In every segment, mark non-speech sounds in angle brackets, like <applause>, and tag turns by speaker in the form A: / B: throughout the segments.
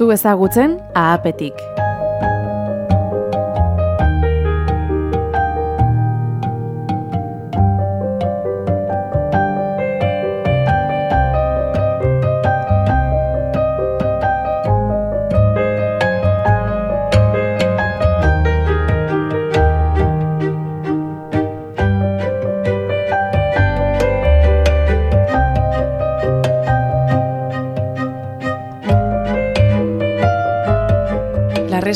A: zu ezagutzen ahapetik.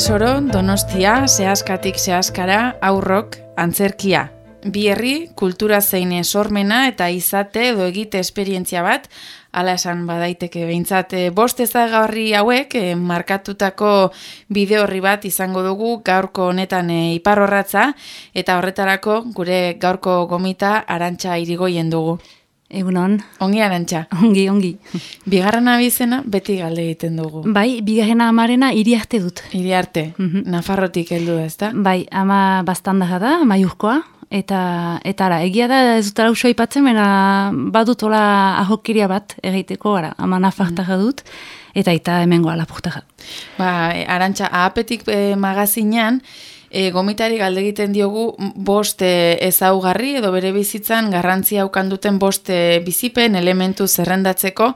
A: Larresoro, Donostia, Seaskatik Seaskara, Aurrok, Antzerkia. Bi herri, kultura zein sormena eta izate edo egite esperientzia bat, ala esan badaiteke behintzat. E, bost ezagarri hauek, e, markatutako bideo horri bat izango dugu gaurko honetan e, iparrorratza, eta horretarako gure gaurko gomita arantxa irigoien dugu.
B: Egunon.
A: Ongi arantxa. <laughs>
B: Ongi, ongi.
A: Bigarren abizena beti galde egiten dugu.
B: Bai, bigarren amarena iri arte dut.
A: Iri arte, mm Nafarrotik heldu ez da?
B: Bai, ama bastandaga da, maiurkoa. Eta, eta ara, egia da ez dut arausua ipatzen, baina badut ola ahokiria bat egiteko, ara, ama nafartaga dut, eta eta hemengoa lapurtaga.
A: Ba, arantxa, ahapetik eh, magazinean, e, gomitari galde egiten diogu bost ezaugarri edo bere bizitzan garrantzia aukan duten bost bizipen elementu zerrendatzeko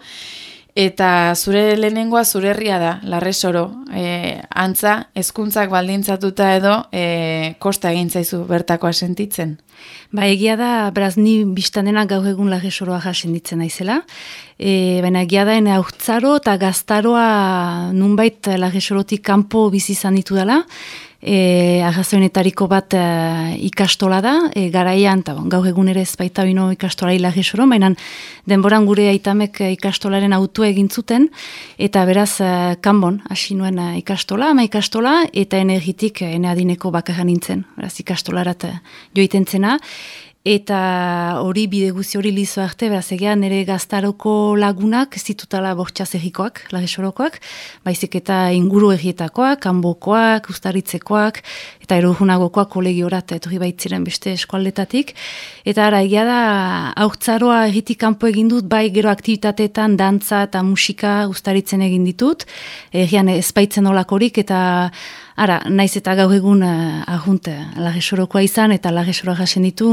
A: eta zure lehenengoa zure herria da, larresoro, e, antza, hezkuntzak baldintzatuta edo e, kosta egin zaizu bertakoa sentitzen.
B: Ba, egia da, beraz, ni biztanena gaur egun larresoroa jasen ditzen naizela. E, baina egia da, ene aurtzaro eta gaztaroa nunbait larresorotik kanpo bizizan ditu dela e, arrazoenetariko bat e, ikastola da, e, garaian, eta bon, gaur egun ere ez baita bino ikastola hilagi soro, baina denboran gure aitamek ikastolaren autua egin zuten, eta beraz, e, kanbon, hasi nuen e, ikastola, ama ikastola, eta energitik ene adineko bakarra nintzen, beraz ikastolarat joiten zena, eta hori bide guzi hori lizo arte, beraz egean nire gaztaroko lagunak zitutala bortxaz egikoak, lagesorokoak, baizik eta inguru egietakoak, kanbokoak, ustaritzekoak, eta erojunagokoak kolegiorat etorri baitziren beste eskualdetatik. Eta ara, egia da, aurtzaroa egitik kanpo egin dut, bai gero aktivitateetan, dantza eta musika ustaritzen egin ditut, egian ezpaitzen olakorik, eta Ara, naiz eta gaur egun uh, ahunt lagesorokoa izan eta lagesoroa jasen ditu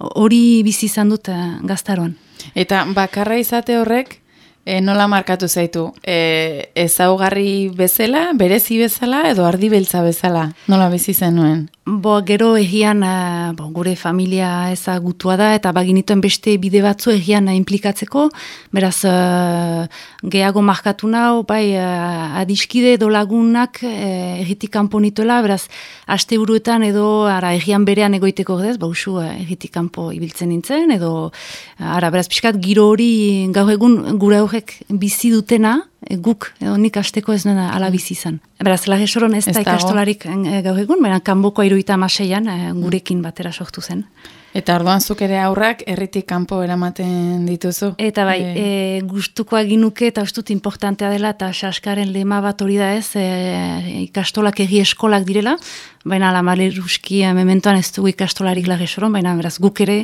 B: hori bizi izan dut uh, gaztaroan.
A: Eta bakarra izate horrek, e, nola markatu zaitu? E, ezaugarri bezala, berezi bezala edo ardi beltza bezala? Nola bizi zenuen?
B: Bo, gero egian uh, bo, gure familia ezagutua da eta baginituen beste bide batzu egian implikatzeko, beraz uh, gehiago markatu nau, bai uh, adiskide edo lagunak egitik kanpo nituela, beraz aste buruetan edo ara egian berean egoiteko gedez, ba usu egitik kanpo ibiltzen nintzen, edo ara beraz pixkat giro hori gaur egun gure aurrek bizi dutena, e, guk, edo nik asteko ez nena alabiz izan. Beraz, lage soron ez, ez da ikastolarik e, gaur egun, baina kanboko iruita amaseian e, gurekin batera sortu zen.
A: Eta orduan zuk ere aurrak erritik kanpo eramaten dituzu?
B: Eta bai, e... e, gustukoa ginuke eta ustut importantea dela eta saskaren lema bat hori da ez, e, ikastolak egi eskolak direla, baina la maleruski mementoan ez dugu ikastolarik lage soron, baina beraz guk ere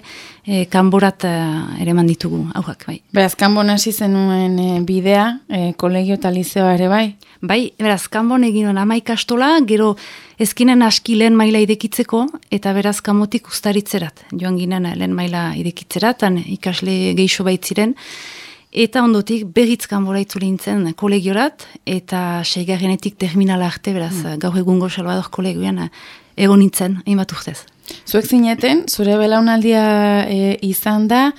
B: e, kanborat e, ere manditugu aurrak, bai.
A: Beraz, kanbon hasi zenuen e, bidea, e, kolegio eta liceoa ere bai?
B: Bai, beraz, kanbon egin ama ikastola, gero ezkinen aski lehen maila idekitzeko, eta beraz kamotik ustaritzerat. Joan ginen lehen maila idekitzerat, ikasle geixo baitziren, eta ondotik berriz kanbora nintzen kolegiorat, eta seigarrenetik terminala arte, beraz, mm. gaur egungo Salvador kolegioan egon nintzen, hainbat urtez.
A: Zuek zineten, zure belaunaldia e, izan da,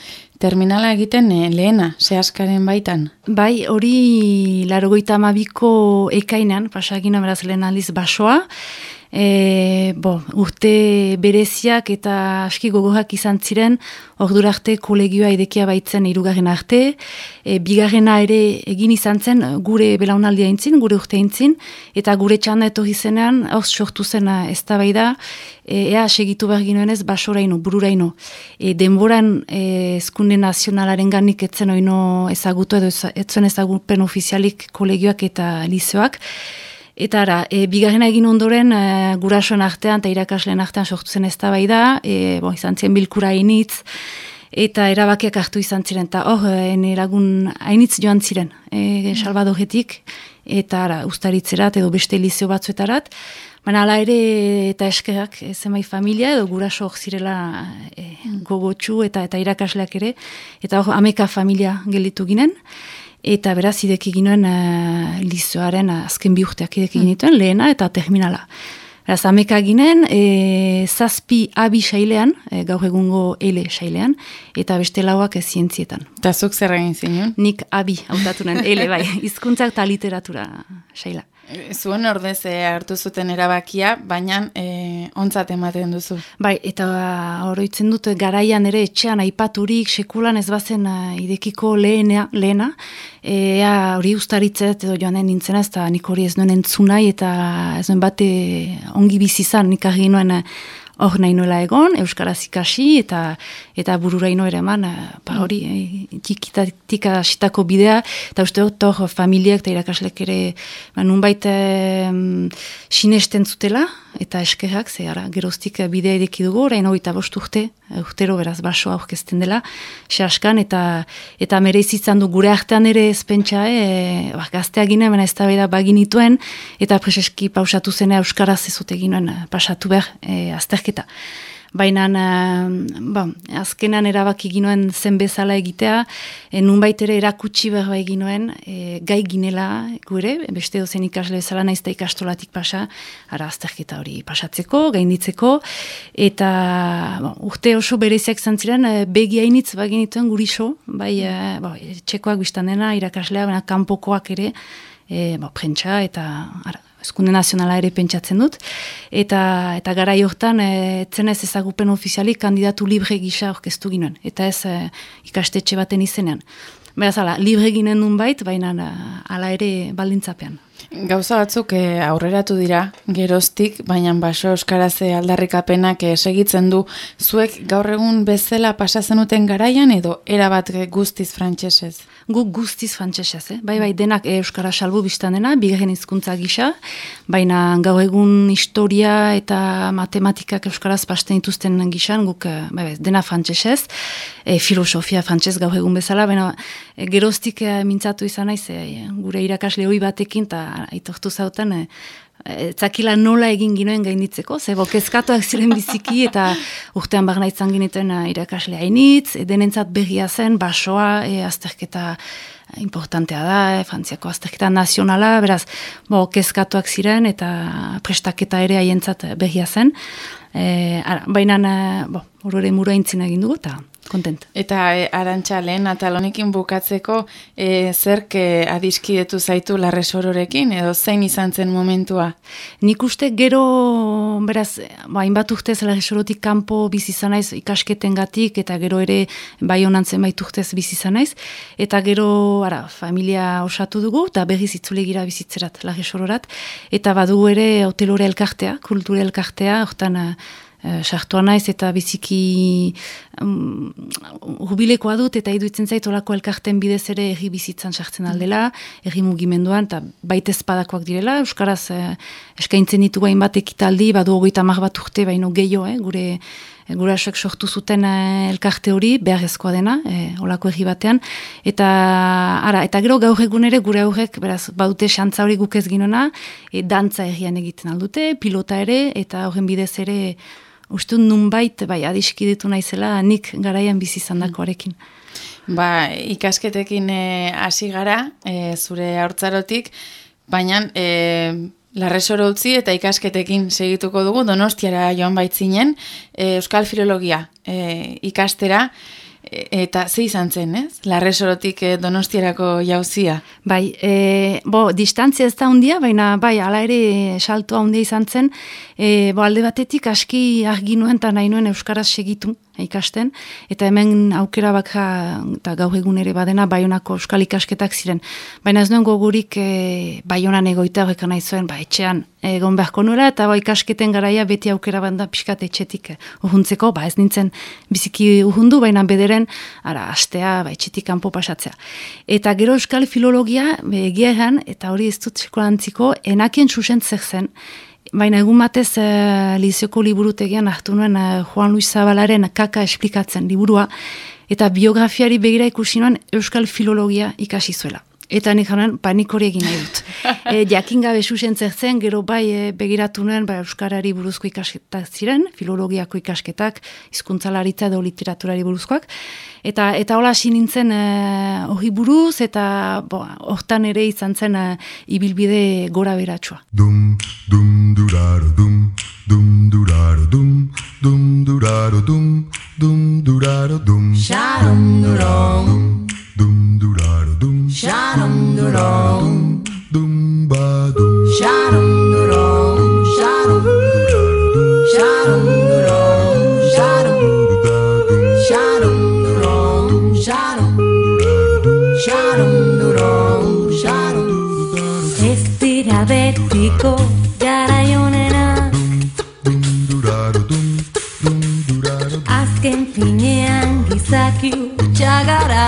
A: terminala egiten e, lehena, sehaskaren baitan?
B: Bai, hori larogoita amabiko ekainan, pasagina beraz lehen aldiz basoa, e, bo, urte bereziak eta aski gogoak izan ziren, ordura arte kolegioa edekia baitzen irugarren arte, e, bigarrena ere egin izan zen gure belaunaldia intzin, gure urte intzin, eta gure txanda etorri zenean, hor sortu zen ez da bai da, e, ea segitu behar ginoen ez basoraino, bururaino. E, denboran eskunde nazionalaren ganik etzen oino ezagutu edo etzen ezagupen ofizialik kolegioak eta lizoak, Eta ara, e, bigarrena egin ondoren, e, gurasoen artean eta irakasleen artean sortu zen ez da bai da, e, bo, izan ziren bilkura initz, eta erabakiak hartu izan ziren, eta hor, oh, eragun hainitz joan ziren, e, salvadoretik, eta ara, ustaritzerat edo beste lizeo batzuetarat, baina ala ere eta eskerak zemai familia edo guraso zirela e, gogotxu eta eta irakasleak ere, eta hor ameka familia gelitu ginen, eta beraz ideki ginoen uh, lizoaren azken bi urteak ideki ginituen, lehena eta terminala. Beraz, ameka ginen, e, zazpi abi sailean, e, gaur egungo ele sailean, eta beste lauak ez zientzietan.
A: Eta zuk zer egin zinuen?
B: Nik abi hautatunen, ele bai, <laughs> hizkuntzak eta literatura saila.
A: Zuen ordez e, hartu zuten erabakia, baina e, ontzat ematen duzu.
B: Bai, eta oroitzen dut garaian ere etxean aipaturik sekulan ez bazen uh, idekiko lehena, lehena ea hori ustaritzet edo joanen nintzen ez, eta nik hori ez nuen entzunai eta ez nuen bate ongi bizizan nik argi nuen hor nahi nuela egon, Euskaraz ikasi eta eta bururaino ere eman, eh, pa hori, e, tikitatik asitako bidea, eta uste dut hor familiak eta irakaslek ere ba, nunbait e, sinesten zutela, eta eskerrak, ze ara, geroztik bidea edeki dugu, orain hori eta bost urte, urtero beraz basoa aurkezten dela, xaskan, eta eta merezitzan du gure artean ere ezpentsa, e, ba, gaztea ginen, ez da baginituen, eta preseski pausatu zene Euskaraz ez ginen pasatu behar, e, azterketa. Baina, uh, ba, azkenan erabaki ginoen zen bezala egitea, e, nunbait ere erakutsi behar bai ginoen, e, gai ginela gure, beste dozen ikasle bezala naiz da ikastolatik pasa, ara azterketa hori pasatzeko, gainditzeko, eta ba, urte oso bereziak zantziren, e, begi hainitz baginituen guri so, bai, e, ba, txekoak biztan dena, irakaslea, kanpokoak ere, e, ba, prentsa, eta ara, eskunde nazionala ere pentsatzen dut, eta eta gara jortan, e, ez ezagupen ofizialik kandidatu libre gisa orkestu ginen, eta ez e, ikastetxe baten izenean. Beraz, ala, libre ginen nun bait, baina ala ere baldintzapean.
A: Gauza batzuk e, aurreratu dira, geroztik, baina baso euskaraze aldarrikapenak e, segitzen du, zuek gaur egun bezala pasazenuten garaian edo erabat guztiz frantsesez?
B: Gu guztiz frantsesez, eh? bai bai denak euskara salbu biztan dena, bigarren hizkuntza gisa, baina gaur egun historia eta matematikak euskaraz pasten dituzten gisan, guk eh, bai, bai, dena frantsesez, e, filosofia frantses gaur egun bezala, baina e, geroztik e, mintzatu izan naiz, e, gure irakasle hoi batekin, eta aitortu zauten, e, Zakila nola egin ginoen gainditzeko, ze kezkatuak ziren biziki eta urtean barna izan gineten uh, irakasle hainitz, edenentzat berria zen, basoa, e, azterketa importantea da, e, frantziako azterketa nazionala, beraz, bo, kezkatuak ziren eta prestaketa ere haientzat berria zen. E, Baina, bo, horre mura intzina egin dugu eta kontent.
A: Eta e, arantxa lehen atalonikin bukatzeko e, zerk e, adiskidetu zaitu larresororekin edo zein izan zen momentua?
B: Nik uste gero, beraz, ba, inbat urtez larresorotik kanpo bizizanaiz ikasketen gatik eta gero ere bai honan zenbait urtez bizizanaiz eta gero, ara, familia osatu dugu eta berriz itzule gira bizitzerat larresororat eta badugu ere hotelore elkartea, kulture elkartea, hortan Eh, sartua naiz eta biziki um, jubilekoa dut eta iduitzen zait olako elkarten bidez ere erri bizitzan sartzen aldela, erri mugimenduan eta baita espadakoak direla, Euskaraz eh, eskaintzen ditu gain bat ekitaldi, badu ogoita mar bat urte baino gehiago, eh, gure gurasoek sortu zuten eh, elkarte hori, beharrezkoa dena, eh, olako erri batean, eta ara, eta gero gaur egun ere gure aurrek, beraz, badute xantza hori guk ez ginona, e, dantza errian egiten aldute, pilota ere, eta horren bidez ere, Uste nunbait, bai, adiskidetu naizela, nik garaian bizi zandakoarekin.
A: Ba, ikasketekin hasi gara, e, zure haurtzarotik, baina e, larresoro utzi eta ikasketekin segituko dugu, donostiara joan baitzinen, e, Euskal Filologia e, ikastera, Eta ze izan zen, ez? Larresorotik eh, donostierako jauzia.
B: Bai, e, bo, distantzia ez da hundia, baina bai, ala ere saltoa hundia izan zen, e, bo, alde batetik aski argi nuen eta nahi nuen Euskaraz segitu ikasten, eta hemen aukera baka, eta gau egun ere badena, baionako Euskal ikasketak ziren. Baina ez nuen gogurik e, baionan egoita horreka nahi zuen, ba, etxean egon beharko nuela, eta ba, ikasketen garaia beti aukera banda pixkat etxetik uhuntzeko, ba, ez nintzen biziki uhundu, baina bederen ara, astea, ba, etxetik kanpo pasatzea. Eta gero euskal filologia, egia eta hori ez dut sekulantziko, enakien susen zen, baina egun batez e, lizioko liburutegian hartu nuen e, Juan Luis Zabalaren kaka esplikatzen liburua, eta biografiari begira ikusi nuen euskal filologia ikasi zuela.
C: Eta nik jaren panik hori egin nahi dut. <laughs> e, jakin gabe susen zertzen, gero bai e, begiratu nuen ba, Euskarari buruzko ikasketak ziren, filologiako ikasketak, hizkuntzalaritza edo literaturari buruzkoak. Eta eta hola hasi nintzen e, hori buruz, eta hortan ere izan zen e, ibilbide gora beratsua. Dum, dum, duraro, dum, dum, duraro, dum, dum, duraro, dum, dum, duraro, dum, sharum, durom, dum, duraro, dum, Shadum dum dum ba dum. Shadum dum shadum shadum dum shadum shadum dum shadum shadum dum shadum. Respira vertigo, jaraiunena. Azken finean gizaki utxagara.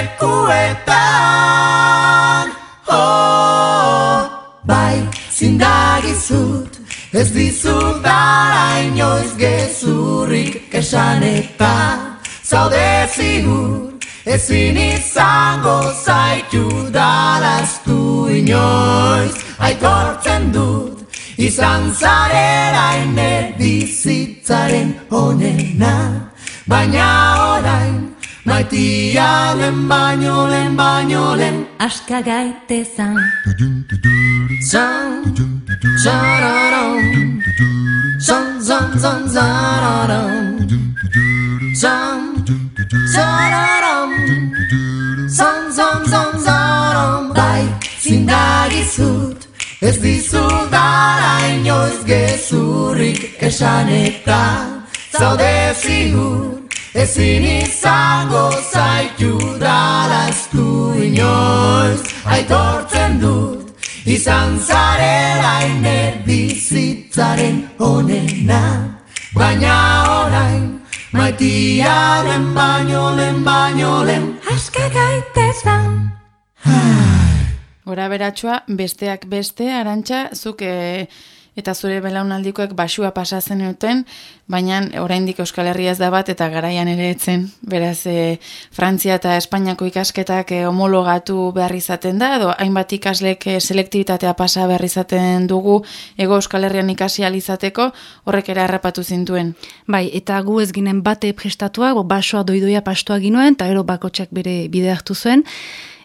C: lekuetan. Oh, Bai, zindagizut Ez dizut dara inoiz gezurrik esan eta Zaude zigur Ezin izango zaitu dalaztu inoiz. Aitortzen dut Izan zarera ine bizitzaren honena Baina orain Maitia len baino len baino len Aska gaite zan Zan Zararam Zan zan zan zararam Zan Zararam Zan zan zan zararam Bai zindagizut Ez dizut dara inoiz gezurrik esan eta Zaude zigur Ezin izango zaitu dalaztu inoiz. Aitortzen dut izan zarela iner bizitzaren honena Baina orain maitia den baino len baino len Aska gaitezan
A: Hora beratxua, besteak beste, arantxa, zuk eh, eta zure belaunaldikoek basua pasatzen duten, baina oraindik Euskal Herria ez da bat eta garaian ere etzen. Beraz, e, Frantzia eta Espainiako ikasketak e, homologatu behar izaten da, edo hainbat ikaslek e, selektibitatea pasa behar izaten dugu ego Euskal Herrian ikasi alizateko, horrek ere harrapatu zintuen.
C: Bai, eta gu ez ginen bate prestatua, basoa doidoia pastoa ginoen, eta ero bakotxak bere bide hartu zuen,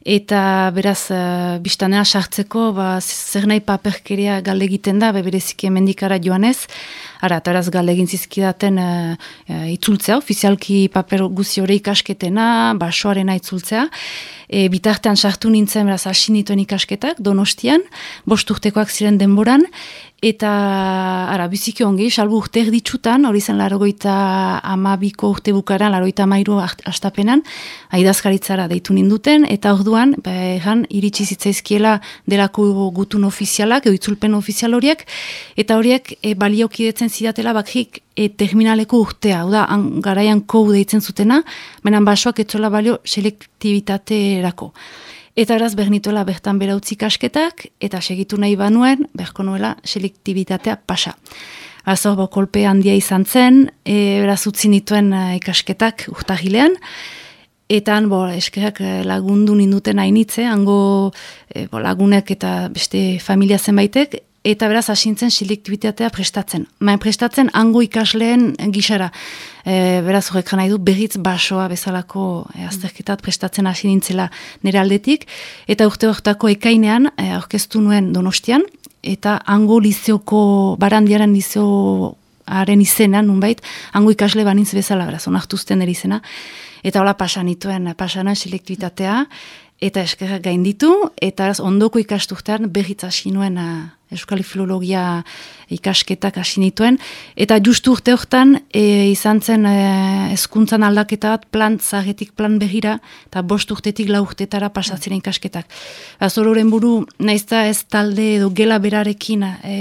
C: eta beraz uh, biztanea sartzeko ba, zer nahi paperkeria galde egiten da, bebereziki emendikara joanez, ara, eta beraz galde egin zizkidaten uh, uh, itzultzea, ofizialki paper guzi hori ikasketena, basoarena itzultzea, e, bitartean sartu nintzen beraz hasi nituen ikasketak, donostian, bost urtekoak ziren denboran, eta ara, biziki ongi, salbu urte erditsutan, hori zen larogoita amabiko urte bukaran, larogoita mairu astapenan, aidazkaritzara deitu ninduten, eta orduan, behan, iritsi zitzaizkiela delako gutun ofizialak, edo itzulpen ofizial horiek, eta horiek e, baliokidetzen
B: zidatela bakrik e, terminaleko urtea, da, garaian kou deitzen zutena, menan basoak etzola balio selektibitaterako. Eta beraz, bernituela bertan bera utzi kasketak, eta segitu nahi banuen, berko nuela selektibitatea pasa. Azor, bo, kolpe handia izan zen, e, beraz utzi nituen e, ikasketak urtahilean, Eta bo, eskerak e, lagundu ninduten hainitze, hango e, bo, lagunek eta beste familia zenbaitek, eta beraz hasintzen selektibitatea prestatzen. Main prestatzen hango ikasleen gisara. E, beraz horrek nahi du berriz basoa bezalako e, azterketat prestatzen hasi nintzela nire aldetik. Eta urte horretako ekainean e, aurkeztu nuen donostian, eta hango lizioko, barandiaren lizioaren izena, nunbait, hango ikasle banintz bezala, beraz, onartuzten erizena. Eta hola pasanituen, pasanan selektibitatea, eta eskerrak gainditu, eta ondoko ikasturtean berriz hasi Euskal Filologia ikasketak hasi nituen, eta justu urte hortan e, izan zen e, ezkuntzan aldaketa bat plan zagetik plan behira, eta bost urtetik lau urtetara pasatzen ikasketak. Azororen buru, naizta ez talde edo gela berarekin e,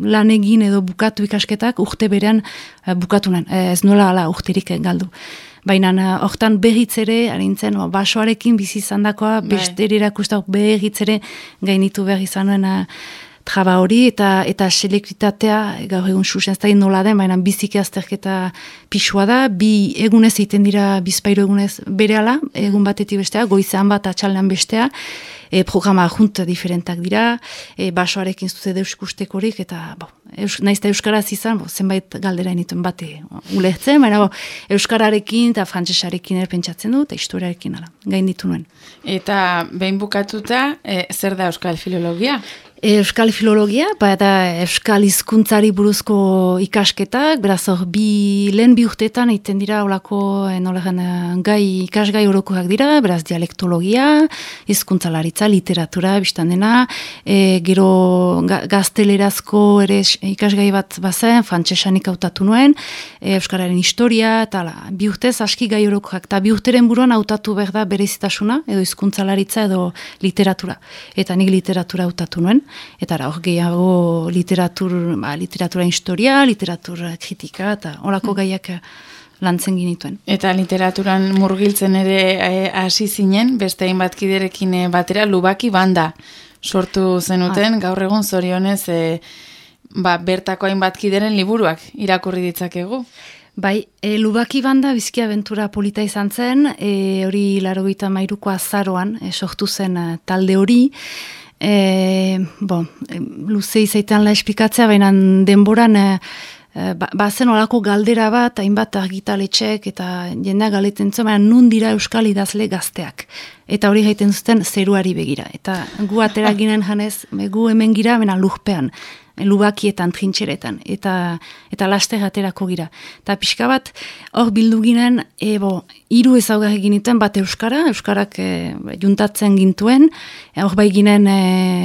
B: lan egin edo bukatu ikasketak, urte berean e, bukatunen, e, ez nola ala urterik galdu. Baina eh, hortan behitz ere, harintzen, basoarekin bizi izan dakoa, bai. beste erakustak behitz ere gainitu behar izan uh, traba hori, eta eta selekritatea, gaur egun susen ez nola den, baina biziki azterketa pixua da, bi egunez egiten dira bizpairu egunez bere ala, egun batetik bestea, goizan bat atxaldean bestea, e, programa junt diferentak dira, e, basoarekin zute deus ikustekorik, eta bo, eus, naizta Euskaraz izan, bo, zenbait galdera inituen bate ulertzen, baina bo, Euskararekin eta Frantsesarekin ere pentsatzen du, eta historiarekin ala, gain ditu nuen.
A: Eta behin bukatuta, e, zer da Euskal Filologia?
B: Euskal Filologia, ba eta Euskal Hizkuntzari buruzko ikasketak, beraz hor, bi, lehen bi urteetan egiten dira olako, enolegan, eh, gai, ikasgai orokoak dira, beraz dialektologia, hizkuntzalaritza, literatura, biztan dena, e, gero gaztelerazko ere ikasgai bat bazen, frantsesanik hautatu nuen, e, Euskararen historia, eta la, bi urtez aski gai orokoak, eta bi urteren buruan hautatu behar da berezitasuna, edo hizkuntzalaritza edo literatura, eta nik literatura hautatu nuen, eta hor gehiago literatur, ba, literatura historia, literatur kritika, eta horako mm. gaiak eh, lantzen ginituen.
A: Eta literaturan murgiltzen ere eh, hasi zinen, beste hainbat kiderekin eh, batera, lubaki banda sortu zenuten, ah. gaur egun zorionez e, ba, bertako hainbat kideren liburuak irakurri ditzakegu.
B: Bai, e, lubaki banda bizkia aventura polita izan zen, e, hori laro gita mairuko azaroan, e, sortu zen talde hori, e, bo, e, luze izaitan la espikatzea, baina denboran e, e, ba, bazen olako galdera bat, hainbat argitaletxek eta jendea galeten zuen, baina nun dira euskal idazle gazteak. Eta hori gaiten zuten zeruari begira. Eta gu atera ginen janez, gu hemen gira, baina lujpean lubakietan, trintxeretan, eta eta laste gaterako gira. Eta pixka bat, hor bildu ginen, ebo, hiru ezaugarri ginituen, bat Euskara, Euskarak e, juntatzen gintuen, hor bai ginen e,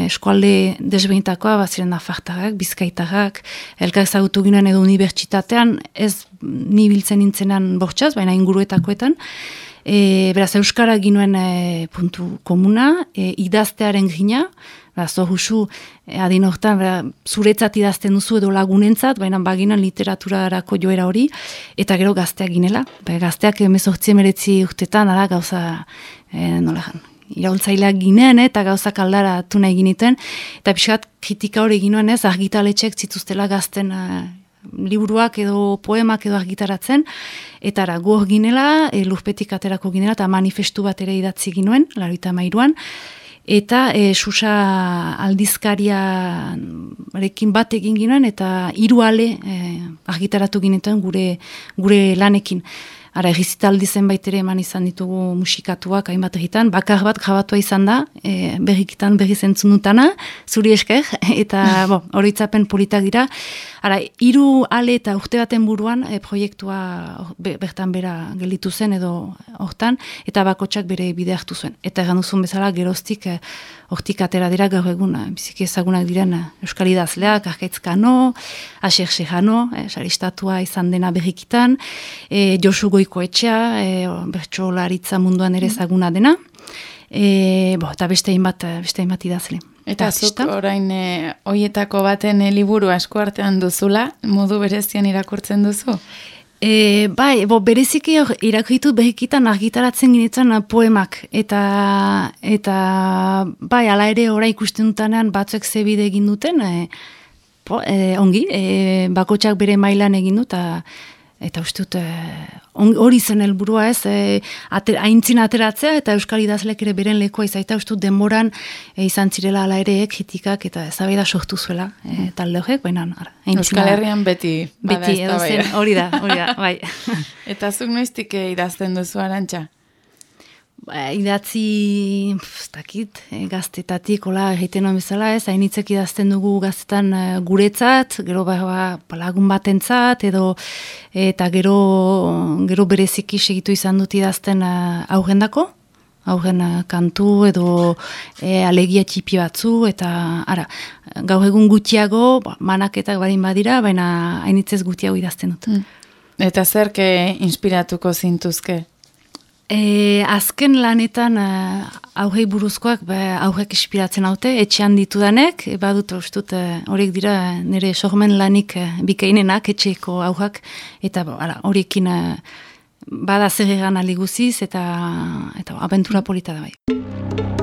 B: eskualde desbeintakoa, bat ziren da fartarrak, bizkaitarrak, elkar ezagutu ginen edo unibertsitatean, ez ni biltzen nintzenan bortxaz, baina inguruetakoetan, E, beraz, Euskara ginuen e, puntu komuna, e, idaztearen gina, Ba, husu, eh, adin hortan, ba, zuretzat idazten duzu edo lagunentzat, baina baginan literaturarako joera hori, eta gero gazteak ginela. Ba, gazteak emezortzi emeretzi urtetan, ara, gauza, e, nola jan, iraultzaileak ginen, eta gauza kaldara tuna eginiten, eta pixat kritika hori ginoen ez, argitaletxek zituztela gazten uh, liburuak edo poemak edo argitaratzen, eta ara, gu ginela, e, lurpetik aterako ginela, eta manifestu bat ere idatzi ginuen, larita mairuan, eta e, susa aldizkaria rekin bat egin ginen eta hiru ale e, argitaratu ginetuen gure gure lanekin. Ara, egizitaldi zenbait ere eman izan ditugu musikatuak hainbat egitan, bakar bat grabatua izan da, e, berrikitan berri zentzun dutana, zuri esker, <laughs> eta horitzapen politak dira. Ara, iru ale eta urte baten buruan e, proiektua bertan bera gelditu zen edo hortan, eta bakotsak bere bide hartu zuen. Eta egan duzun bezala, geroztik, e, hortik atera dira gaur egun, eh, biziki ezagunak diren eh, Euskal Idazleak, Arkaitzkano, Aser Sejano, e, saristatua izan dena berrikitan, e, Josu Goiko etxea, e, bertso laritza munduan ere ezaguna dena, e, bo, eta beste hainbat, beste hainbat idazle.
A: Eta zuk orain e, oietako baten e, liburu asko artean duzula, modu berezian irakurtzen duzu?
B: E, bai, bo, bereziki irakuitu behikitan argitaratzen ginetzen poemak. Eta, eta bai, ala ere ora ikusten dutanean batzuek zebide egin duten, e, po, e, ongi, e, bakotxak bere mailan egin dut, eta Eta uste dut, eh, hori zen helburua ez, e, ater, aintzin ateratzea eta Euskal Idazlek ere beren lekoa izaita uste dut denboran e, izan zirela ala ere kritikak eta ezabaida sortu zuela e, talde horiek, baina.
A: Euskal Herrian beti
B: beti, hori da, hori da, bai. <laughs>
A: eta zuk noiztik idazten duzu arantxa?
B: Ba, idatzi, ez dakit, e, gaztetatik, hola, egiten hon bezala, ez, hainitzek idazten dugu gaztetan e, guretzat, gero ba, ba, lagun batentzat, edo, eta gero, gero bereziki segitu izan dut idazten e, augendako, augen kantu edo e, alegia txipi batzu, eta ara, gau egun gutiago, ba, manaketak badin badira, baina hainitzez gutiago idazten dut. Mm.
A: Eta zerke inspiratuko zintuzke?
B: E, azken lanetan uh, aurrei buruzkoak ba, aurrek ispiratzen haute, etxean ditudanek, e, badut ustut e, horiek dira nire sormen lanik uh, bikainenak etxeeko aurrak, eta horiekin uh, bada zer egan aliguziz, eta, eta abentura polita da bai.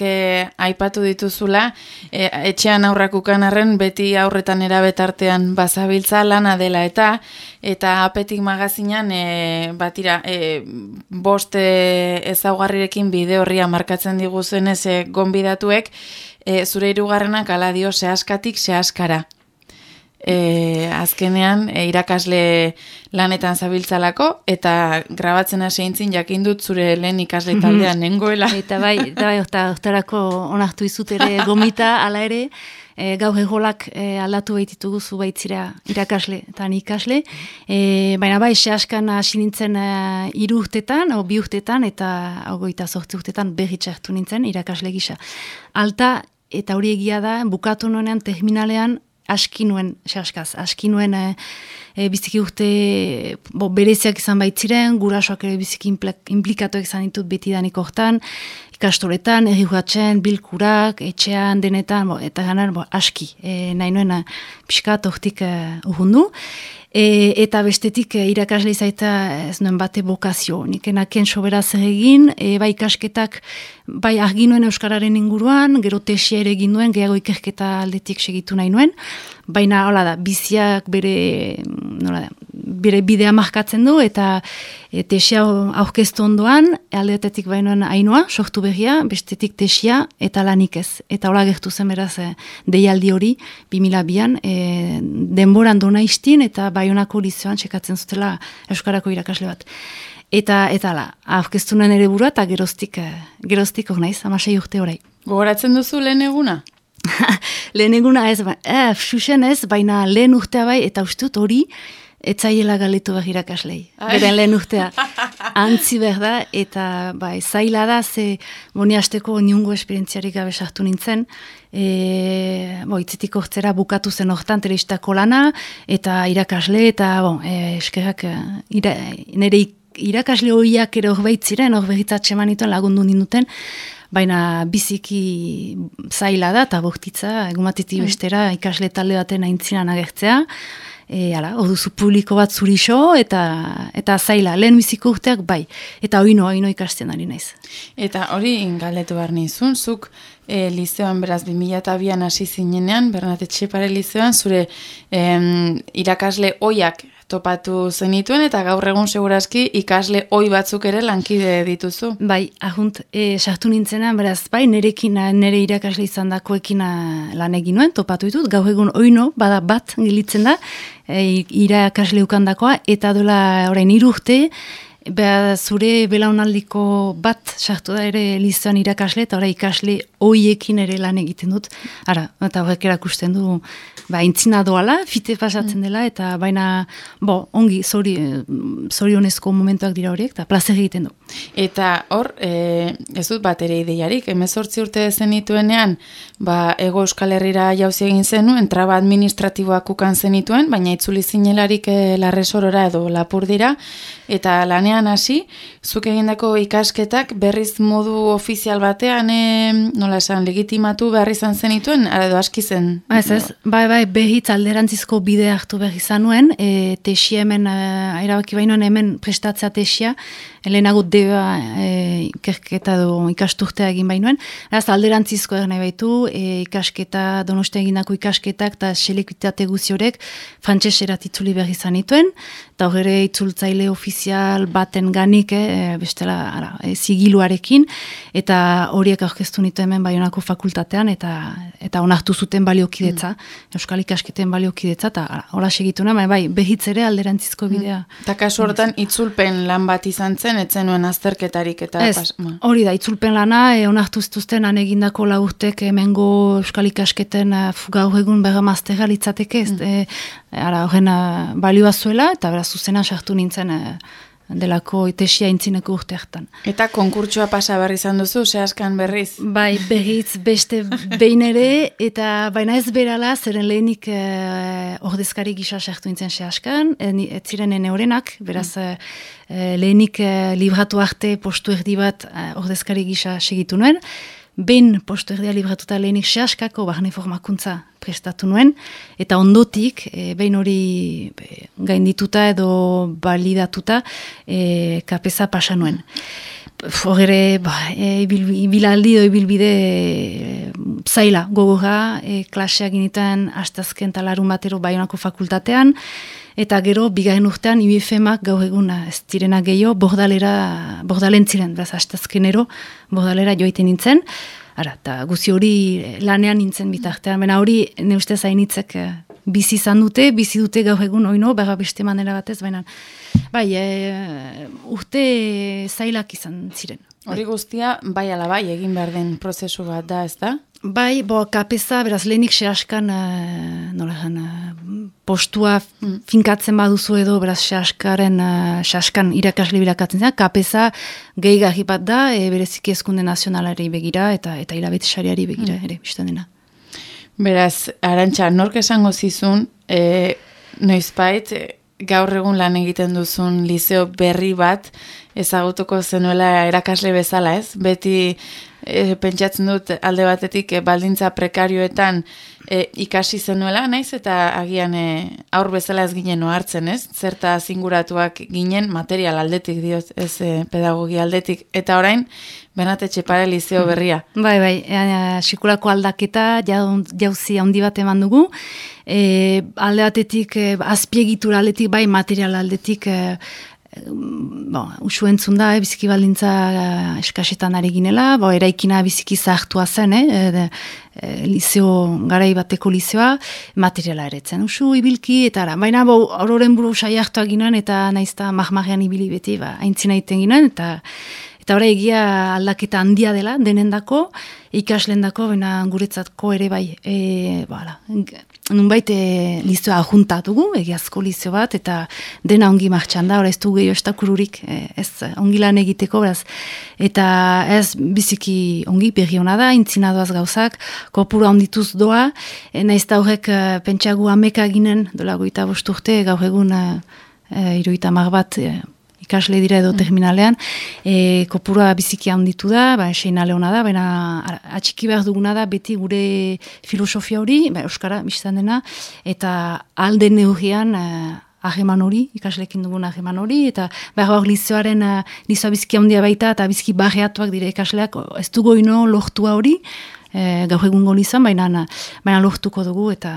A: Aurrak eh, aipatu dituzula, e, etxean aurrak ukanarren beti aurretan erabetartean bazabiltza lana dela eta eta apetik magazinan e, batira e, bost ezaugarrirekin bide horria markatzen diguzen ez e, gonbidatuek e, zure irugarrenak ala dio sehaskatik sehaskara e, azkenean e, irakasle lanetan zabiltzalako eta grabatzen hasi eintzin jakin dut zure lehen ikasle mhm. taldean nengoela. <laughs>
B: Eta bai, eta bai, ostarako onartu izut ere gomita ala ere, e, gaur egolak e, aldatu behititugu zu baitzira irakasle eta ikasle. E, baina bai, se askan hasi nintzen e, iru urtetan, o bi urtetan, eta ogoita sortzi urtetan berritxartu nintzen irakasle gisa. Alta, eta hori egia da, bukatu nonean terminalean aski nuen, xaskaz, aski nuen e, e, biziki urte bo, bereziak izan baitziren, gurasoak ere biziki implikatuak izan ditut beti danik hortan, ikastoretan, erri bilkurak, etxean, denetan, bo, eta ganar, bo, aski, e, nahi nuen pixka tohtik e, urrundu. E, eta bestetik e, irakasle izaita ez nuen bate bokazio. Nik enaken sobera zer egin, e, bai ikasketak bai arginuen Euskararen inguruan, gero tesia ere egin duen, gehiago ikerketa aldetik segitu nahi nuen. Baina, hola da, biziak bere, nola da, bere bidea markatzen du, eta e, tesia aurkeztu ondoan, aldeetetik bainoan hainoa, sortu behia, bestetik tesia, eta lanik ez. Eta hola gertu zen beraz, e, deialdi hori, 2002an, e, denboran dona istin, eta baionako lizioan txekatzen zutela Euskarako irakasle bat. Eta, eta la, aurkeztu nuen ere burua, eta geroztik, e, geroztik hor naiz, amasei urte horai.
A: Gogoratzen duzu lehen eguna? <laughs>
B: lehen eguna ez, ba, eh, ez, baina lehen urtea bai, eta ustut hori, etzaiela galetu behar irakaslei. Beren lehen urtea. Antzi behar da, eta bai, zaila da, ze boni hasteko niungo esperientziarik gabe sartu nintzen, e, bo, itzitik ortzera bukatu zen hortan telebistako lana, eta irakasle, eta bon, e, eskerak, e, ira, nire irakasle horiak ere horbait ziren, horbegitzat semanituen lagundu ninduten, baina biziki zaila da, eta bortitza, egumatiti mm. bestera, ikasle talde baten aintzinan agertzea, e, ala, oduzu publiko bat zurixo, eta eta zaila, lehen biziko urteak bai, eta oino, oino ikasten ari naiz.
A: Eta hori ingaletu behar nizun, zuk e, lizeoan beraz 2002an hasi zinenean, Bernat Etxepare lizeoan, zure em, irakasle oiak topatu zenituen eta gaur egun segurazki ikasle oi batzuk ere lankide dituzu.
B: Bai, ahunt, e, sartu nintzena, beraz, bai, nerekin, nere irakasle izan dakoekin lan egin nuen, topatu ditut, gaur egun oino, bada bat gilitzen da, e, irakasle ukandakoa, eta dola orain irurte, Beha, zure belaunaldiko bat sartu da ere lizuan irakasle, eta ora ikasle hoiekin ere lan egiten dut. Ara, eta horrek erakusten du, ba, intzina doala, fite pasatzen mm. dela, eta baina, bo, ongi, zori, zori honezko momentuak dira horiek, eta plazer egiten du.
A: Eta hor, e, ez dut bat ere ideiarik, emezortzi urte zenituenean, ba, ego euskal herrira jauzi egin zenuen, traba administratiboak ukan zenituen, baina itzuli zinelarik e, larresorora edo lapur dira, eta lanean hasi, zuk egindako ikasketak berriz modu ofizial batean, e, nola esan, legitimatu behar izan zenituen, edo aski zen?
B: Ba, ez ez, bai, bai, behitz alderantzizko bide hartu behar izan nuen, e, tesia hemen, e, erabaki bainoan hemen prestatzea tesia, helenagut deba e, ikerketa do ikasturtea egin bainoen, eraz alderantzizko nahi baitu, e, ikasketa, donoste egindako ikasketak eta selekvitate guziorek frantzesera titzuli behar izan dituen, eta horre itzultzaile ofizial baten ganik, e, bestela, ara, e, zigiluarekin, eta horiek aurkeztu nitu hemen baionako fakultatean, eta eta onartu zuten baliokidetza, mm. Euskal ikasketen baliokidetza, eta hola segitu nahi, bai, behitz ere alderantzizko mm. bidea.
A: Eta kasu hortan, itzulpen lan bat izan zen, etzen nuen azterketarik, eta...
B: Ez, hori da, itzulpen lana, e, onartu zituzten, han egindako laurtek, emengo Euskal ikasketen uh, gaur egun berra maztera litzateke, mm. e, ara horren balioa zuela, eta beraz zuzena sartu nintzen... Uh, delako itesia intzineko urte hartan.
A: Eta konkurtsua pasa berri izan duzu, zehazkan berriz?
B: Bai, berriz beste behin ere, eta baina ez berala, zeren lehenik eh, ordezkari gisa sartu nintzen zehazkan, ez ziren ene horrenak, beraz mm. eh, lehenik eh, libratu arte postu erdi bat eh, ordezkari gisa segitu nuen, ben postu erdia libratuta lehenik sehaskako bahne formakuntza prestatu nuen, eta ondotik, e, behin hori gaindituta edo balidatuta, e, kapesa pasa nuen. Fogere, ba, e, ibilaldi edo ibilbide e, zaila gogorra, e, klaseak initan astazken talarun batero baionako fakultatean, eta gero, bigarren urtean, IBFMak gaur egun ez direna gehiago, bordalera, bordalen ziren, beraz, astazkenero, bordalera joiten nintzen, ara, eta guzi hori lanean nintzen bitartean, baina hori, ne uste zainitzek e, bizi izan dute, bizi dute gaur egun oino, berra beste manera batez, baina, bai, e, urte zailak izan ziren.
A: Hori guztia, bai ala bai, egin behar den prozesu bat da, ez da?
B: Bai, bo, kapesa, beraz, lehenik sehaskan, uh, nola uh, postua mm. finkatzen baduzu edo, beraz, sehaskaren, uh, sehaskan irakasle birakatzen zen, kapesa gehi bat da, e, berezik ezkunde nazionalari begira, eta eta irabete sariari begira, mm. ere, biztan dena.
A: Beraz, arantxa, nork esango zizun, e, noizbait, gaur egun lan egiten duzun liceo berri bat, ezagutuko zenuela erakasle bezala, ez? Beti e, pentsatzen dut alde batetik e, baldintza prekarioetan e, ikasi zenuela, naiz eta agian e, aur bezala ez ginen ohartzen, ez? Zerta zinguratuak ginen material aldetik diot, ez e, pedagogia aldetik eta orain benate txepare liceo berria.
B: Bai, bai, sikulako aldaketa jauzi handi bat eman dugu. E, alde batetik, e, azpiegitura aldetik, bai material aldetik, e, bo, usu entzun da, eh, biziki baldintza eh, eskasetan ari ginela, bo, eraikina biziki zahartua zen, eh, e, e, liceo, garai bateko liceoa, materiala eretzen, usu ibilki, eta ara, baina bo, auroren buru saiartua ginen, eta naizta mahmarean ibili beti, ba, aintzina iten ginen, eta Eta hori egia aldaketa handia dela, denendako, ikaslendako, baina guretzatko ere bai. E, bala, nunbait e, lizoa juntatugu, egiazko lizio bat, eta dena ongi martxan da, hori ez du gehiago estakururik, e, ez ongi lan egiteko, beraz. Eta ez biziki ongi berri hona da, intzinadoaz gauzak, kopura ondituz doa, e, nahiz da horrek e, pentsagu ameka ginen, dola goita bosturte, gaur egun e, iruita mar bat, e, ikasle dira edo mm. terminalean, e, kopura biziki handitu da, ba, esein aleona da, baina atxiki behar duguna da beti gure filosofia hori, ba, Euskara, biztan dena, eta alde neurrian, e, aheman hori, ikaslekin dugun aheman hori, eta behar hor lizioaren uh, lizioa biziki handia baita, eta biziki barreatuak dire ikasleak, ez dugu ino lohtua hori, e, gaur egungo lizan, baina, baina lohtuko dugu, eta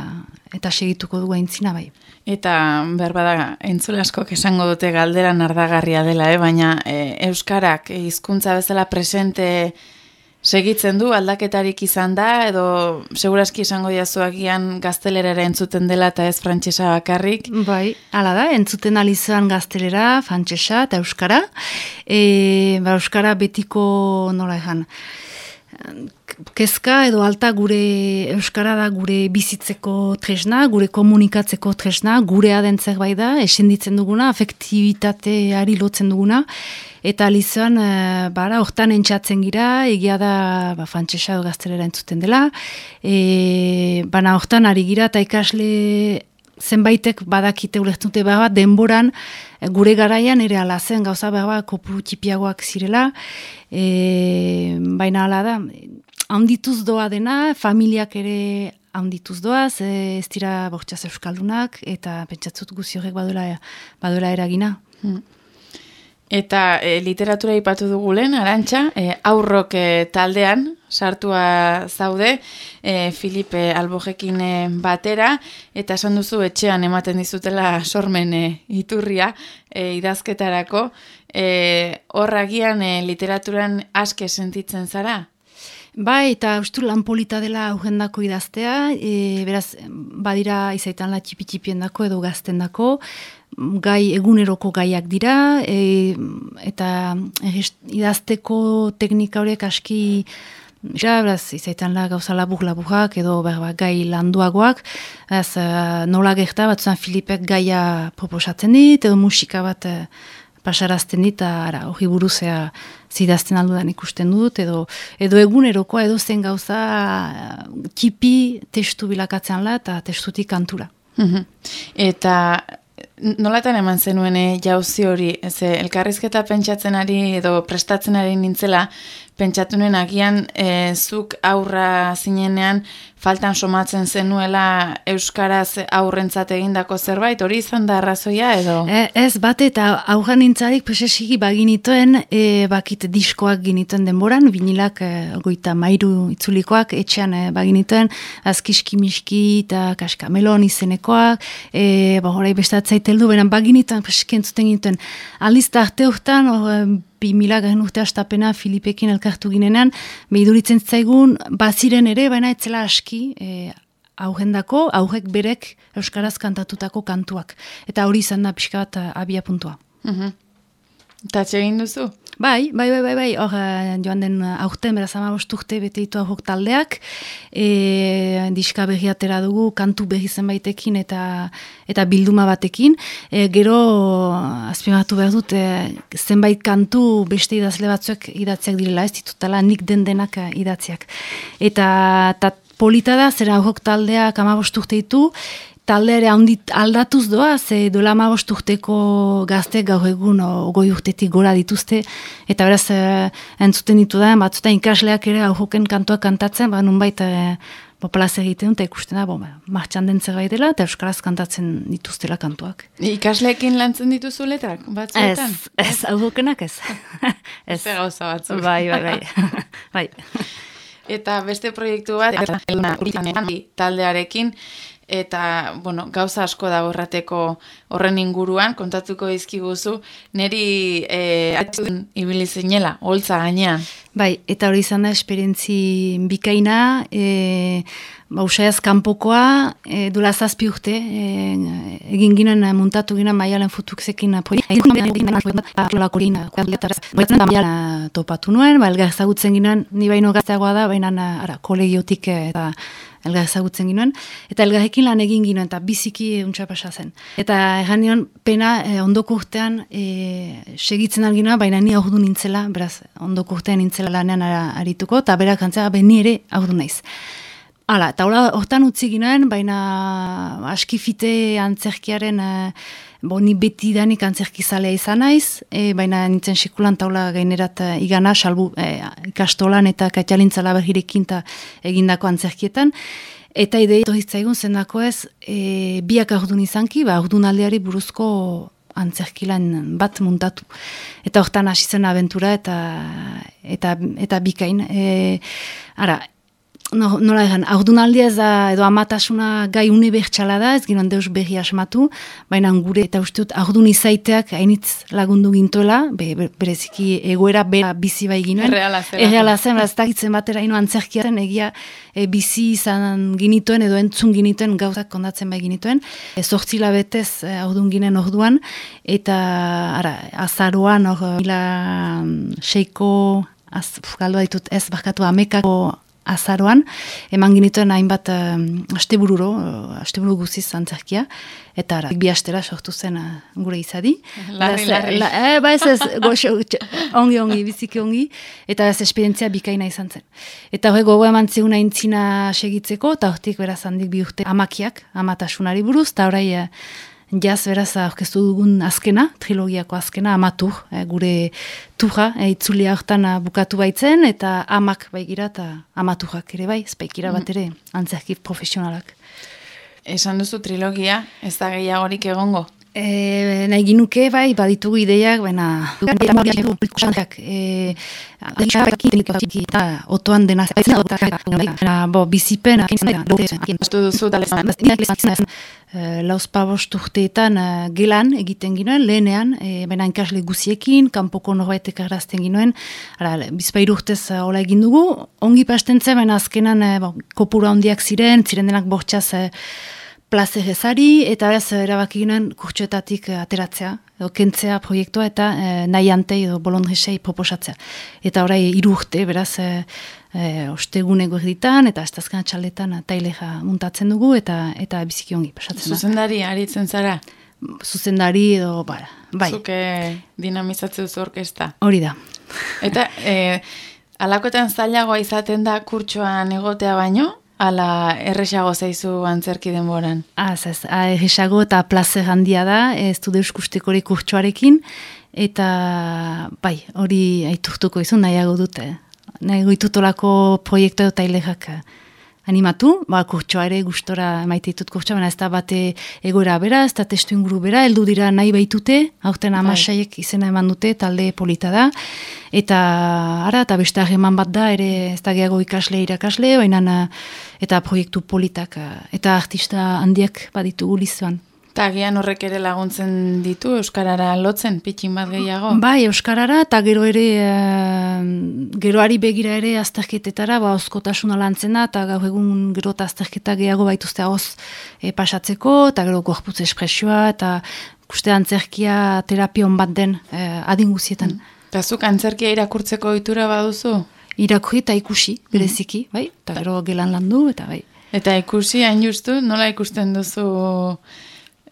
B: eta segituko dugu aintzina bai.
A: Eta berbada entzule askok esango dute galdera nardagarria dela, eh? baina e, Euskarak hizkuntza bezala presente segitzen du aldaketarik izan da, edo seguraski izango diazuagian gaztelerara entzuten dela eta ez frantsesa bakarrik.
B: Bai, hala da, entzuten alizan gaztelera, frantsesa eta Euskara. E, ba, Euskara betiko nola ezan, kezka edo alta gure euskara da gure bizitzeko tresna, gure komunikatzeko tresna, gure adentzer bai da, esenditzen duguna, afektibitateari lotzen duguna, eta lizoan, e, bara, hortan entxatzen gira, egia da, ba, fantsesa edo gaztelera entzuten dela, e, bana hortan ari gira, eta ikasle zenbaitek badakite ulertute behar denboran eh, gure garaian ere ala zen gauza behar bat kopuru txipiagoak zirela, e, baina ala da, handituz doa dena, familiak ere handituz doa, ze ez dira bortxaz euskaldunak, eta pentsatzut guzi horrek badola, badola eragina. Hmm.
A: Eta e, literatura ipatu dugu lehen, arantxa, e, aurrok e, taldean, sartua zaude, e, Filipe Albojekin batera, eta esan duzu etxean ematen dizutela sormen iturria e, idazketarako. E, horragian e, literaturan aske sentitzen zara?
B: Bai, eta ustu lan polita dela aurrendako idaztea, e, beraz, badira izaitan la txipi-txipien dako edo gazten dako, gai eguneroko gaiak dira, e, eta idazteko teknika horiek aski, Ja, beraz, izaitan la gauza labur laburak edo berba, gai landuagoak. Ez, uh, nola gerta bat zuen Filipek gaia proposatzen dit, edo musika bat uh, pasarazten dit, eta hori buruzea zidazten aldudan ikusten dut, edo, edo egunerokoa edo zen gauza kipi testu bilakatzen la eta testutik kantura.
A: Mhm. Eta nolatan eman zenuen eh, jauzi hori, ez elkarrizketa pentsatzen ari edo prestatzen ari nintzela, pentsatunen agian e, zuk aurra zinenean faltan somatzen zenuela euskaraz aurrentzat egindako zerbait hori izan da arrazoia edo?
B: E, ez bat eta aurra nintzarik pesesigi baginituen e, bakit diskoak ginituen denboran vinilak e, goita mairu itzulikoak etxean e, baginituen azkiski miski eta kaskamelon izenekoak e, bo, horai bestatzaiteldu beran baginituen pesesik entzuten ginituen. Alista tarte horretan 2000-garen urte astapena Filipekin elkartu ginenan, behiduritzen zaigun, baziren ere, baina etzela aski, e, aurrendako, aurrek berek Euskaraz kantatutako kantuak. Eta hori izan da pixka bat abia puntua.
A: Uh -huh. Eta txegin duzu?
B: Bai, bai, bai, bai, bai, hor eh, joan den eh, aurten, beraz ama bete ditu ahok taldeak, e, diska berri atera dugu, kantu berri zenbaitekin eta eta bilduma batekin, e, gero azpimatu behar dut, e, zenbait kantu beste idazle batzuek idatziak direla, ez ditutela nik den denak idatziak. Eta, eta polita da, zera ahok taldeak ama bosturte ditu, talde ere aldatuz doa, ze dola magost urteko gazte gaur egun ogoi urtetik gora dituzte, eta beraz e, entzuten ditu da, batzutan ikasleak ere aujoken kantoa kantatzen, ba nunbait e, populaz egiten eta ikusten da, bo, ba, martxan den zerbait dela, eta euskaraz kantatzen dituztela kantuak.
A: Ikasleekin lantzen dituzu letrak, batzuetan?
B: Ez, ez, aujokenak ez. <laughs>
A: ez. Ez gauza batzu.
B: Bai, bai, bai. <laughs> bai.
A: Eta beste proiektu bat, taldearekin, eta bueno, gauza asko da horrateko horren inguruan, kontatuko izkiguzu, neri e, atzun ibili zinela, holtza gainean.
B: Bai, eta hori izan da esperientzi bikaina, e, bausaiaz kanpokoa, e, dula zazpi urte, e, egin ginen muntatu ginen maialen futukzekin topatu nuen, ba, elgar zagutzen ginen, ni baino gazteagoa da, baina ara, kolegiotik eta elgar ezagutzen ginoen, eta elgarrekin lan egin ginoen, eta biziki untsa pasa zen. Eta egan nion, pena eh, ondoko urtean eh, segitzen alginoa, baina ni aurdu nintzela, beraz, ondoko urtean nintzela lanean arituko, eta berak antzera, ni ere aurdu naiz. Hala, eta hortan utzi ginoen, baina askifite antzerkiaren... Eh, bo, ni beti danik antzerkizalea izan naiz, e, baina nintzen sekulan taula gainerat e, igana, salbu e, ikastolan eta kaitzalintzala bergirekin egindako antzerkietan. Eta ideia tohitzaigun zendako ez, e, biak aurdun izanki, ba, aurdun aldeari buruzko antzerkilan bat muntatu. Eta hortan hasi zen abentura eta, eta, eta bikain. E, ara, no, nola egan, aurdunaldia ez da, edo amatasuna gai unibertsala da, ez ginen deus behi asmatu, baina gure eta uste dut aurdun izaiteak hainitz lagundu gintuela, be, bereziki egoera bera bizi bai ginen.
A: Erreala zen.
B: Erreala zen, ez batera ino antzerkiaren egia e, bizi izan ginituen edo entzun ginituen gauzak kondatzen bai ginituen. E, Zortzila betez e, aurdun ginen orduan, eta ara, azaroan, or, mila mm, seiko, az, galdu ditut ez bakatu amekako azaroan, eman ginituen hainbat uh, astebururo, uh, asteburu guziz antzerkia, eta ara, bi astera sortu zen uh, gure izadi.
A: Larri, larri. La,
B: eh, ba ez ez, goxo, ongi, ongi, biziki ongi, eta ez esperientzia bikaina izan zen. Eta hori gogo eman zeuna intzina segitzeko, eta hortik beraz handik bi urte amakiak, amatasunari buruz, eta horai uh, jaz beraz aurkeztu dugun azkena, trilogiako azkena, amatur, eh, gure turra, e, itzulia hortan bukatu baitzen, eta amak baigira eta amaturak ere bai, spaikira bat ere, antzerki profesionalak.
A: Esan duzu trilogia, ez da gehiagorik egongo?
B: E, nahi ginuke, bai, baditugu ideiak, baina... E, otoan dena bo, bizipen lauzpabost urteetan gelan egiten ginoen, lehenean, e, baina inkasle guziekin, kanpoko norbaitek arrazten ginoen, bizpairu urtez hola egin dugu, ongi pasten zen, baina azkenan bo, kopura handiak ziren, ziren denak bortxaz plazer ezari, eta beraz erabaki ginen kurtsuetatik eh, ateratzea, edo kentzea proiektua eta e, nahi ante edo bolondresei proposatzea. Eta orai hiru urte, beraz, e, e, ostegune gorditan, eta estazkan txaletan taileja muntatzen dugu, eta eta biziki ongi pasatzen
A: da. Zuzendari, aritzen zara?
B: Zuzendari edo, bara, bai.
A: Zuke dinamizatzeu zu orkesta.
B: Hori da.
A: Eta, e, alakoetan zailagoa izaten da kurtsoan egotea baino, Ala, erresago zaizu antzerki denboran?
B: Az, ez, erresago eta plazer handia da, ez du deuskustekori kurtsuarekin, eta bai, hori aiturtuko izun nahiago dute nahi goitutolako proiektu eta ilegak animatu, ba, kurtsoa ere gustora maite ditut kurtsoa, baina ez da bate egoera bera, ez da testu inguru bera, heldu dira nahi baitute, aurten bai. amasaiek izena eman dute, talde polita da, eta ara, eta beste eman bat da, ere ez da gehiago ikasle irakasle, baina eta proiektu politak, eta artista handiak baditugu lizuan.
A: Eta gian horrek ere laguntzen ditu Euskarara lotzen, pitxin bat gehiago?
B: Bai, Euskarara, eta gero ere, e, geroari begira ere azterketetara, ba, oskotasuna lantzena, eta gau egun gero eta azterketa gehiago baituzte hoz e, pasatzeko, eta gero gorputz espresioa, eta uste antzerkia terapion bat den e, adinguzietan.
A: Eta zuk antzerkia irakurtzeko ohitura baduzu?
B: Irakurri eta ikusi, bereziki, bai, eta gero gelan landu, eta bai.
A: Eta ikusi, hain justu, nola ikusten duzu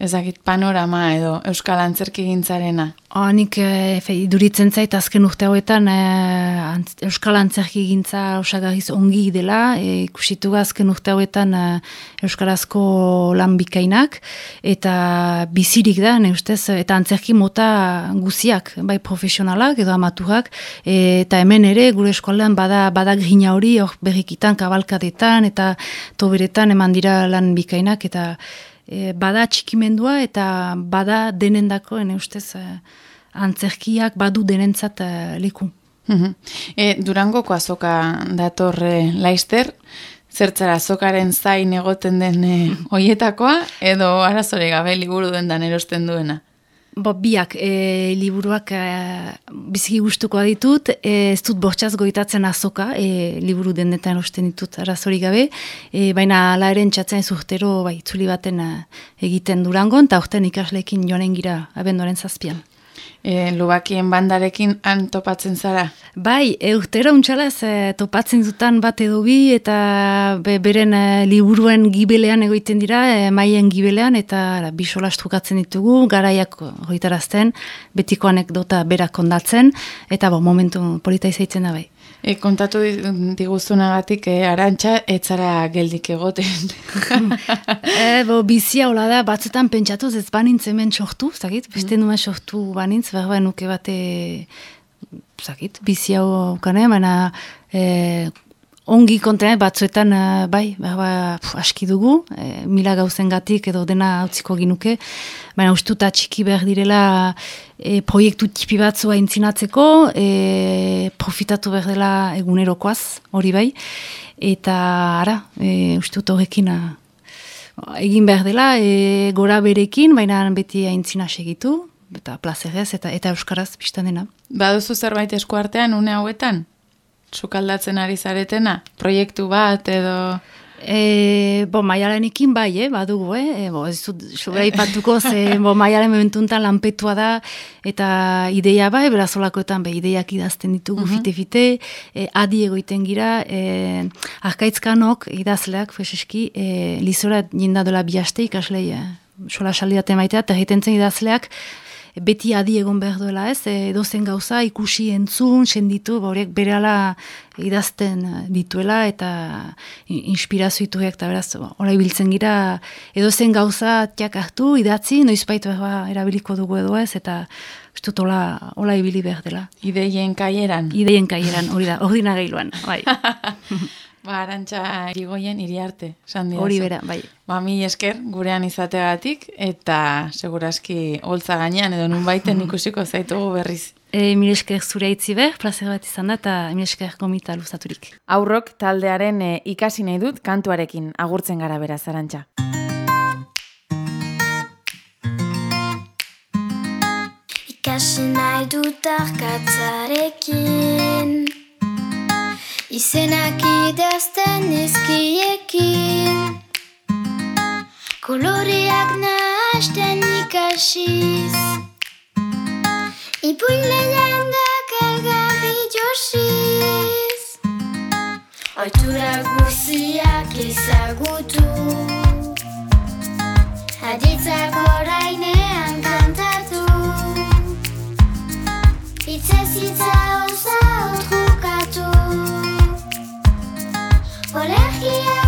A: ezagit panorama edo Euskal Antzerki gintzarena?
B: Oh, nik e, duritzen zait azken urte hauetan e, Euskal Antzerki gintza osagahiz ongi dela, e, ikusitu azken urte hauetan e, Euskarazko lan bikainak, eta bizirik da, ne ustez, eta antzerki mota guziak, bai profesionalak edo amaturak, eta hemen ere gure eskualdean bada, bada grina hori, hor berrikitan, kabalkadetan, eta toberetan eman dira lan bikainak, eta e, bada txikimendua eta bada denendako, ene ustez, e, antzerkiak badu denentzat e, leku.
A: E, Durangoko azoka datorre laister, zertzara azokaren zain egoten den <laughs> e, oietakoa, edo arazore gabe liburu dendan erosten duena?
B: Bo, biak, e, liburuak e, biziki gustuko ditut, e, ez dut bortxaz goitatzen azoka, e, liburu dendetan osten ditut arazori gabe, e, baina ala eren txatzen ez urtero bai, tzuli baten e, egiten durangon, eta urten ikaslekin joanen gira abendoren zazpian
A: e, lubakien bandarekin han topatzen zara?
B: Bai, e, urtera untxalaz e, topatzen dutan bat edo bi eta beren e, liburuen gibelean egoiten dira, e, maien gibelean eta bisola trukatzen ditugu, garaiak hoitarazten, betiko anekdota berak ondatzen, eta bo, momentu polita izaitzen da bai.
A: E, kontatu diguzunagatik, e, arantxa, etzara geldik egoten. <laughs>
B: e, bo, bizia hola da, batzutan pentsatu ez banintz hemen sortu, zakit? Beste mm. nuen sortu banintz, berba nuke bate, zakit, bizia hori, baina e, ongi kontenet batzuetan uh, bai, ba, aski dugu, e, mila gauzen gatik edo dena utziko ginuke, baina ustuta txiki behar direla e, proiektu tipi batzua intzinatzeko, e, profitatu behar dela egunerokoaz, hori bai, eta ara, e, ustut horrekin egin behar dela, e, gora berekin, baina beti aintzina segitu, eta plazerez, eta, eta euskaraz biztan dena.
A: Baduzu zerbait eskuartean, une hauetan? Sukaldatzen ari zaretena? Proiektu bat edo...
B: E, bo, maialenekin bai, eh, badugu, eh? E, bo, ez dut, sobera ipatuko, ze, bo, maialen momentuntan lanpetua da, eta ideia bai, berazolakoetan, be, ideiak idazten ditugu, mhm. fite-fite, e, adi egoiten gira, e, arkaitzkanok, idazleak, feseski, e, lizora jinda dola bihaste ikaslei, eh? sola salidate maitea, eta egiten zen idazleak, beti adi egon behar duela ez, edo zen gauza ikusi entzun, senditu, ba, horiek bere idazten dituela eta inspirazio ituak eta beraz, hori biltzen gira, edo zen gauza tiak hartu, idatzi, noiz baitu ba, erabiliko dugu edo ez, eta ustut hola, hola ibili behar dela.
A: Ideien kaieran.
B: Ideien kaieran, hori da, hori nagailuan, bai. <laughs>
A: Ba, arantxa irigoien iri arte,
B: Hori bera, bai.
A: Ba, mi esker gurean izateagatik, eta segurazki holtza gainean, edo nun baiten <laughs> ikusiko zaitugu berriz.
B: E, mi esker zure itzi ber, plazer bat izan da, eta mi esker gomita luzaturik.
A: Aurrok taldearen e, ikasi nahi dut kantuarekin, agurtzen gara beraz, arantxa. Ikasi nahi dut arkatzarekin Izenak idazten izkiekin Koloreak nahazten ikasiz. Ipuin lehendak elgarri josiz. Oiturak guziak izagutu Aditzak orainean kantatu. Itzez itza Yeah.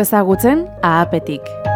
A: Ezagutzen ahapetik.